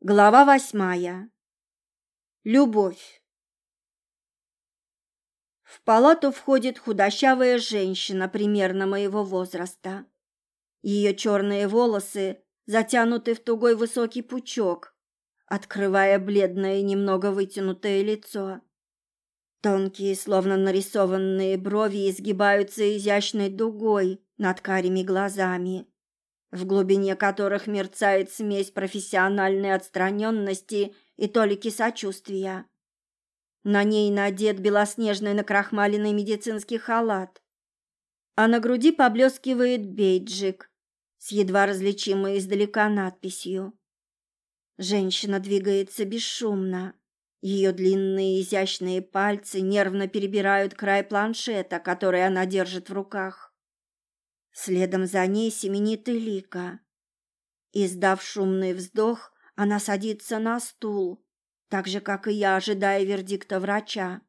Глава восьмая. Любовь. В палату входит худощавая женщина примерно моего возраста. Ее черные волосы затянуты в тугой высокий пучок, открывая бледное немного вытянутое лицо. Тонкие, словно нарисованные брови изгибаются изящной дугой над карими глазами в глубине которых мерцает смесь профессиональной отстраненности и толики сочувствия. На ней надет белоснежный накрахмаленный медицинский халат, а на груди поблескивает бейджик с едва различимой издалека надписью. Женщина двигается бесшумно. Ее длинные изящные пальцы нервно перебирают край планшета, который она держит в руках. Следом за ней семенит и. Издав шумный вздох, она садится на стул, так же, как и я, ожидая вердикта врача.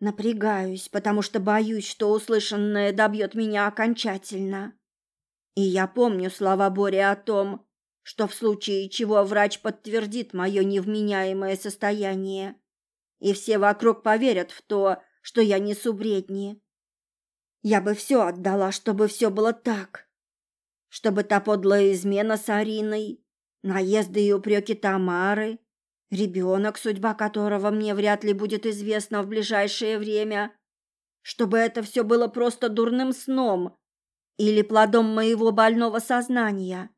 Напрягаюсь, потому что боюсь, что услышанное добьет меня окончательно. И я помню слова Бори о том, что в случае чего врач подтвердит мое невменяемое состояние, и все вокруг поверят в то, что я несу бредни. Я бы все отдала, чтобы все было так. Чтобы та подлая измена с Ариной, наезды и упреки Тамары, ребенок, судьба которого мне вряд ли будет известна в ближайшее время, чтобы это все было просто дурным сном или плодом моего больного сознания.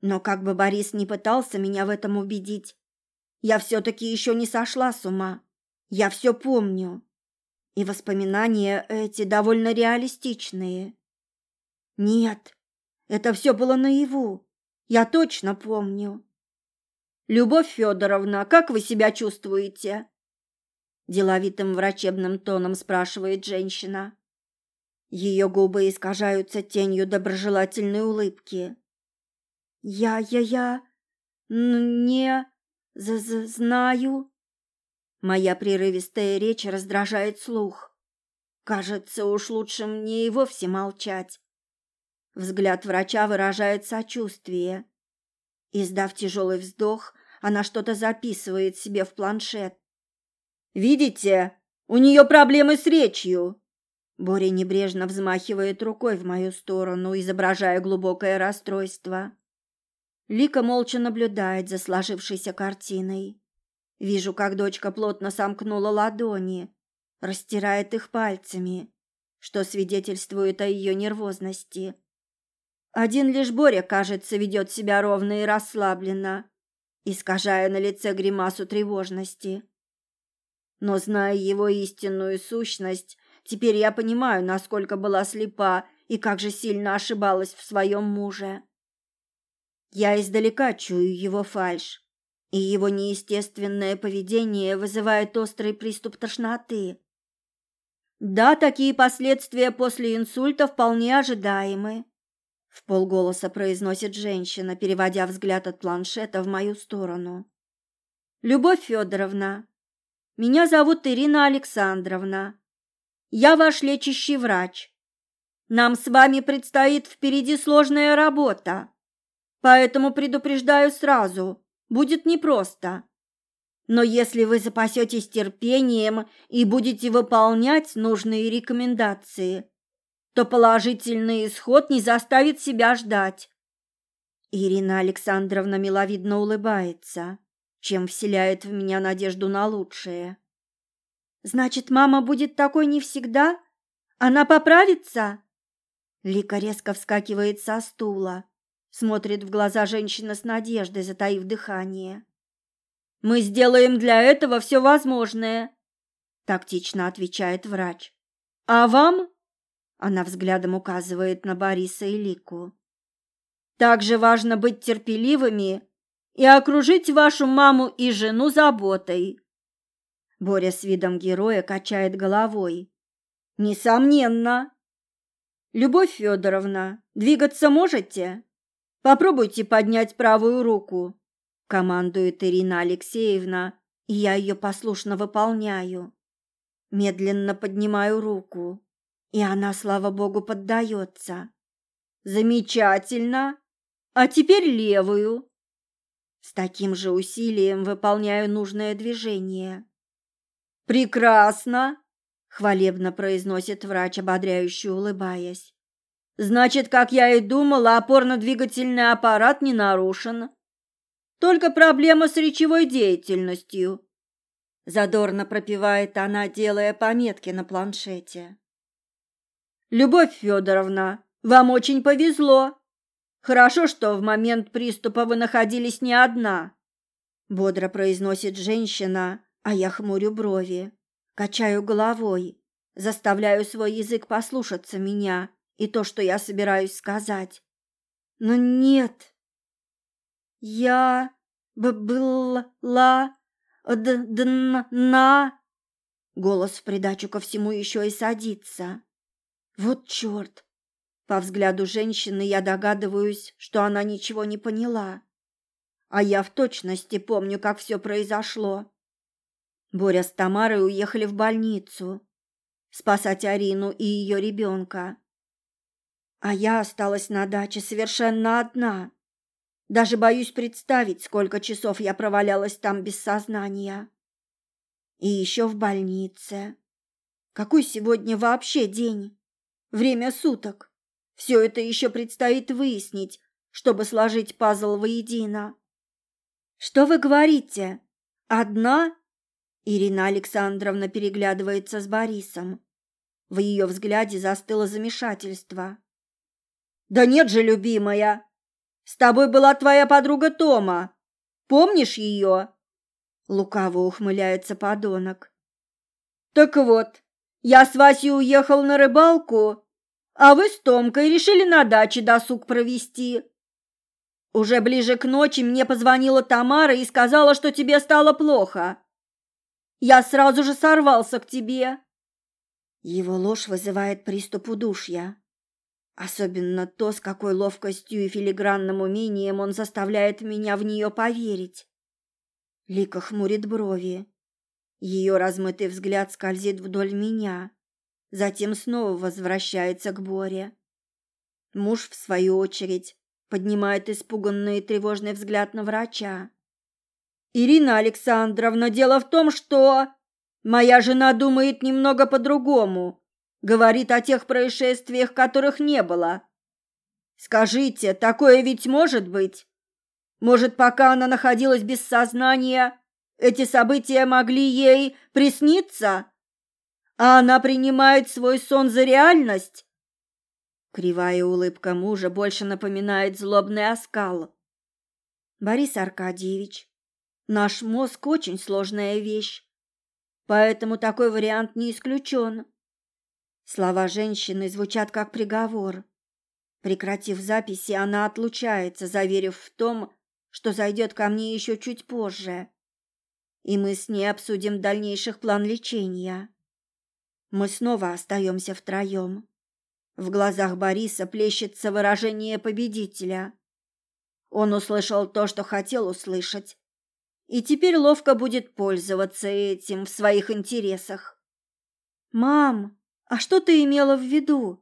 Но как бы Борис не пытался меня в этом убедить, я все-таки еще не сошла с ума. Я все помню. И воспоминания эти довольно реалистичные. Нет, это все было наяву. Я точно помню. Любовь Федоровна, как вы себя чувствуете? Деловитым врачебным тоном спрашивает женщина. Ее губы искажаются тенью доброжелательной улыбки. Я, я, я не з -з знаю. Моя прерывистая речь раздражает слух. Кажется, уж лучше мне и вовсе молчать. Взгляд врача выражает сочувствие. Издав тяжелый вздох, она что-то записывает себе в планшет. «Видите, у нее проблемы с речью!» Боря небрежно взмахивает рукой в мою сторону, изображая глубокое расстройство. Лика молча наблюдает за сложившейся картиной. Вижу, как дочка плотно сомкнула ладони, растирает их пальцами, что свидетельствует о ее нервозности. Один лишь Боря, кажется, ведет себя ровно и расслабленно, искажая на лице гримасу тревожности. Но, зная его истинную сущность, теперь я понимаю, насколько была слепа и как же сильно ошибалась в своем муже. Я издалека чую его фальшь, и его неестественное поведение вызывает острый приступ тошноты. Да, такие последствия после инсульта вполне ожидаемы, в полголоса произносит женщина, переводя взгляд от планшета в мою сторону. Любовь Федоровна, меня зовут Ирина Александровна. Я ваш лечащий врач. Нам с вами предстоит впереди сложная работа. Поэтому предупреждаю сразу, будет непросто. Но если вы запасетесь терпением и будете выполнять нужные рекомендации, то положительный исход не заставит себя ждать. Ирина Александровна миловидно улыбается, чем вселяет в меня надежду на лучшее. Значит, мама будет такой не всегда? Она поправится? Лика резко вскакивает со стула, Смотрит в глаза женщина с надеждой, затаив дыхание. «Мы сделаем для этого все возможное», – тактично отвечает врач. «А вам?» – она взглядом указывает на Бориса и Лику. «Также важно быть терпеливыми и окружить вашу маму и жену заботой». Боря с видом героя качает головой. «Несомненно». «Любовь Федоровна, двигаться можете?» Попробуйте поднять правую руку, командует Ирина Алексеевна, и я ее послушно выполняю. Медленно поднимаю руку, и она, слава богу, поддается. Замечательно. А теперь левую. С таким же усилием выполняю нужное движение. «Прекрасно!» — хвалебно произносит врач, ободряюще улыбаясь. «Значит, как я и думала, опорно-двигательный аппарат не нарушен. Только проблема с речевой деятельностью». Задорно пропевает она, делая пометки на планшете. «Любовь Федоровна, вам очень повезло. Хорошо, что в момент приступа вы находились не одна», — бодро произносит женщина, а я хмурю брови, качаю головой, заставляю свой язык послушаться меня и то, что я собираюсь сказать. Но нет. Я была дна. Голос в придачу ко всему еще и садится. Вот черт! По взгляду женщины я догадываюсь, что она ничего не поняла. А я в точности помню, как все произошло. Боря с Тамарой уехали в больницу спасать Арину и ее ребенка. А я осталась на даче совершенно одна. Даже боюсь представить, сколько часов я провалялась там без сознания. И еще в больнице. Какой сегодня вообще день? Время суток. Все это еще предстоит выяснить, чтобы сложить пазл воедино. Что вы говорите? Одна? Ирина Александровна переглядывается с Борисом. В ее взгляде застыло замешательство. «Да нет же, любимая! С тобой была твоя подруга Тома. Помнишь ее?» Лукаво ухмыляется подонок. «Так вот, я с Васей уехал на рыбалку, а вы с Томкой решили на даче досуг провести. Уже ближе к ночи мне позвонила Тамара и сказала, что тебе стало плохо. Я сразу же сорвался к тебе. Его ложь вызывает приступ удушья. Особенно то, с какой ловкостью и филигранным умением он заставляет меня в нее поверить. Лика хмурит брови. Ее размытый взгляд скользит вдоль меня, затем снова возвращается к Боре. Муж, в свою очередь, поднимает испуганный и тревожный взгляд на врача. Ирина Александровна, дело в том, что моя жена думает немного по-другому. Говорит о тех происшествиях, которых не было. Скажите, такое ведь может быть? Может, пока она находилась без сознания, эти события могли ей присниться? А она принимает свой сон за реальность? Кривая улыбка мужа больше напоминает злобный оскал. Борис Аркадьевич, Наш мозг очень сложная вещь, поэтому такой вариант не исключен. Слова женщины звучат как приговор. Прекратив записи, она отлучается, заверив в том, что зайдет ко мне еще чуть позже, и мы с ней обсудим дальнейших план лечения. Мы снова остаемся втроем. В глазах Бориса плещется выражение победителя. Он услышал то, что хотел услышать, и теперь ловко будет пользоваться этим в своих интересах. «Мам, а что ты имела в виду?»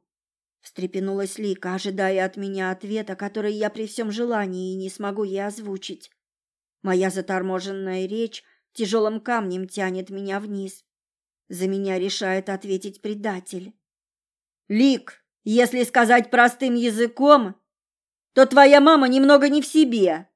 встрепенулась Лика, ожидая от меня ответа, который я при всем желании не смогу ей озвучить. Моя заторможенная речь тяжелым камнем тянет меня вниз. За меня решает ответить предатель. «Лик, если сказать простым языком, то твоя мама немного не в себе.